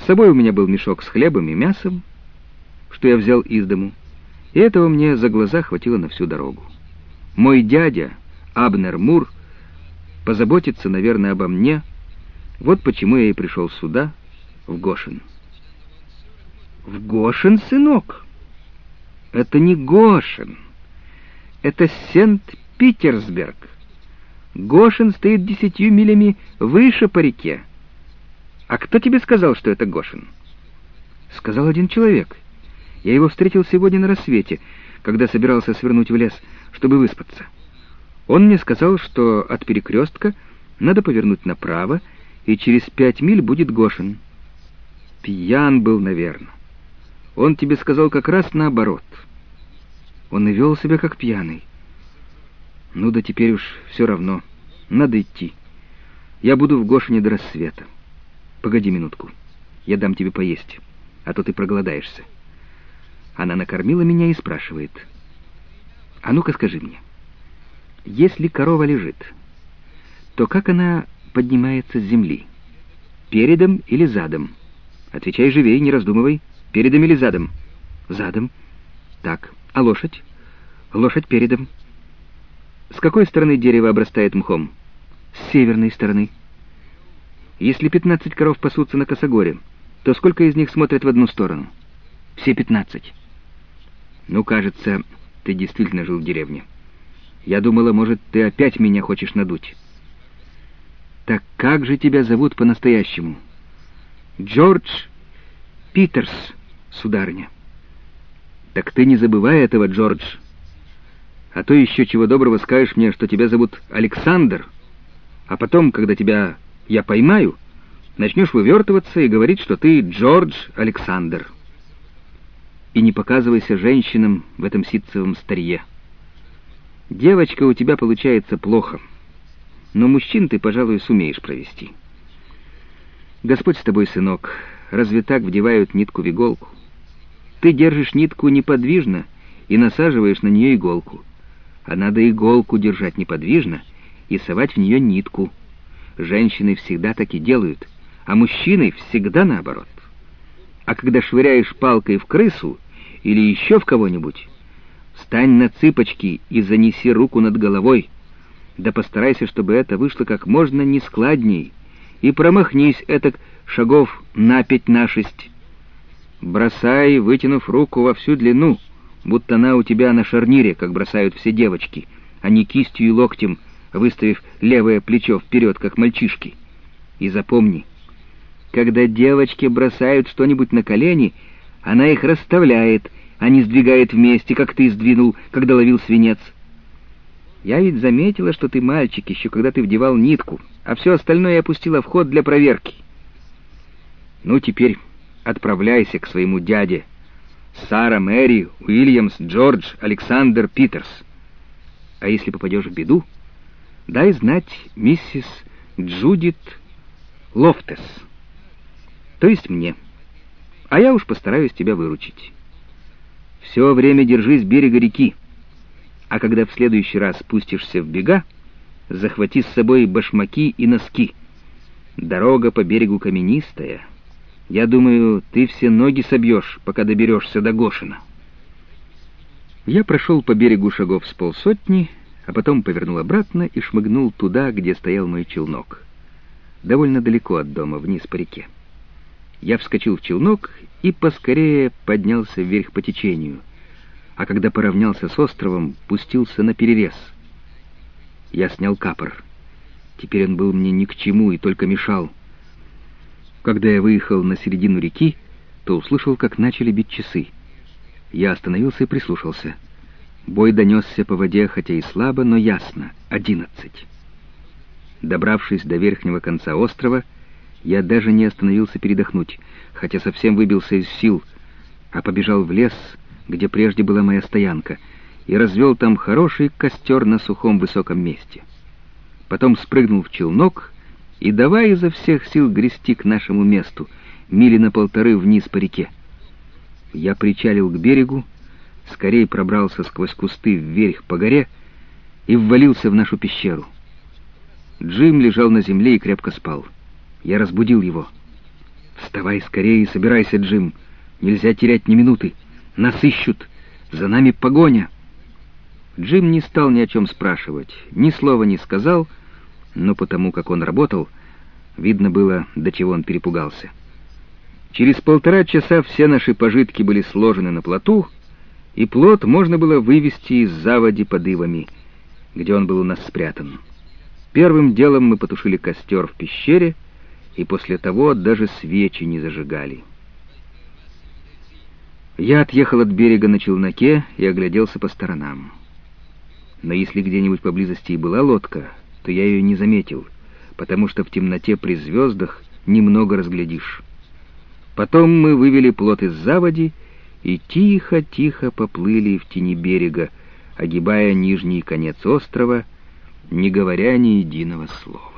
С собой у меня был мешок с хлебом и мясом, что я взял из дому, и этого мне за глаза хватило на всю дорогу. Мой дядя, Абнер Мур, позаботится, наверное, обо мне, вот почему я и пришел сюда, в Гошин. В Гошин, сынок? Это не Гошин. Это Сент-Питерсберг. Гошин стоит десятью милями выше по реке. А кто тебе сказал, что это Гошин? Сказал один человек. Я его встретил сегодня на рассвете, когда собирался свернуть в лес, чтобы выспаться. Он мне сказал, что от перекрестка надо повернуть направо, и через пять миль будет Гошин. Пьян был, наверное. Он тебе сказал как раз наоборот. Он и вел себя как пьяный. Ну да теперь уж все равно. Надо идти. Я буду в Гошине до рассвета. Погоди минутку. Я дам тебе поесть, а то ты проголодаешься. Она накормила меня и спрашивает. А ну-ка скажи мне, если корова лежит, то как она поднимается с земли? Передом или задом? Отвечай живей, не раздумывай. Передом или задом? Задом. Так, а лошадь? Лошадь передом. С какой стороны дерево обрастает мхом? С северной стороны. Если пятнадцать коров пасутся на косогоре, то сколько из них смотрят в одну сторону? Все пятнадцать. Ну, кажется, ты действительно жил в деревне. Я думала, может, ты опять меня хочешь надуть. Так как же тебя зовут по-настоящему? Джордж Питерс, сударыня. Так ты не забывай этого, Джордж. А то еще чего доброго скажешь мне, что тебя зовут Александр, а потом, когда тебя я поймаю, начнешь вывертываться и говорить, что ты Джордж Александр. И не показывайся женщинам в этом ситцевом старье. Девочка у тебя получается плохо, но мужчин ты, пожалуй, сумеешь провести. Господь с тобой, сынок, разве так вдевают нитку в иголку? Ты держишь нитку неподвижно и насаживаешь на нее иголку, а надо иголку держать неподвижно и совать в нее нитку. Женщины всегда так и делают, а мужчины всегда наоборот. А когда швыряешь палкой в крысу или еще в кого-нибудь, Встань на цыпочки и занеси руку над головой. Да постарайся, чтобы это вышло как можно нескладней. И промахнись этак шагов на пять на шесть. Бросай, вытянув руку во всю длину, будто она у тебя на шарнире, как бросают все девочки, а не кистью и локтем, выставив левое плечо вперед, как мальчишки. И запомни, когда девочки бросают что-нибудь на колени, она их расставляет — а не сдвигает вместе, как ты сдвинул, когда ловил свинец. Я ведь заметила, что ты мальчик еще, когда ты вдевал нитку, а все остальное я опустила в ход для проверки. Ну, теперь отправляйся к своему дяде. Сара, Мэри, Уильямс, Джордж, Александр, Питерс. А если попадешь в беду, дай знать миссис Джудит Лофтес, то есть мне, а я уж постараюсь тебя выручить». Все время держись берега реки, а когда в следующий раз спустишься в бега, захвати с собой башмаки и носки. Дорога по берегу каменистая. Я думаю, ты все ноги собьешь, пока доберешься до Гошина. Я прошел по берегу шагов с полсотни, а потом повернул обратно и шмыгнул туда, где стоял мой челнок. Довольно далеко от дома, вниз по реке. Я вскочил в челнок и поскорее поднялся вверх по течению, а когда поравнялся с островом, пустился на перерез. Я снял капор. Теперь он был мне ни к чему и только мешал. Когда я выехал на середину реки, то услышал, как начали бить часы. Я остановился и прислушался. Бой донесся по воде, хотя и слабо, но ясно — одиннадцать. Добравшись до верхнего конца острова, я даже не остановился передохнуть, хотя совсем выбился из сил, а побежал в лес, где прежде была моя стоянка, и развел там хороший костер на сухом высоком месте. Потом спрыгнул в челнок и давай изо всех сил грести к нашему месту, мили на полторы вниз по реке. Я причалил к берегу, скорее пробрался сквозь кусты вверх по горе и ввалился в нашу пещеру. Джим лежал на земле и крепко спал. Я разбудил его. «Вставай скорее и собирайся, Джим. Нельзя терять ни минуты. Нас ищут. За нами погоня». Джим не стал ни о чем спрашивать, ни слова не сказал, но потому как он работал, видно было, до чего он перепугался. Через полтора часа все наши пожитки были сложены на плоту, и плот можно было вывести из заводи под ивами, где он был у нас спрятан. Первым делом мы потушили костер в пещере, и после того даже свечи не зажигали. Я отъехал от берега на челноке и огляделся по сторонам. Но если где-нибудь поблизости и была лодка, то я ее не заметил, потому что в темноте при звездах немного разглядишь. Потом мы вывели плот из заводи и тихо-тихо поплыли в тени берега, огибая нижний конец острова, не говоря ни единого слова.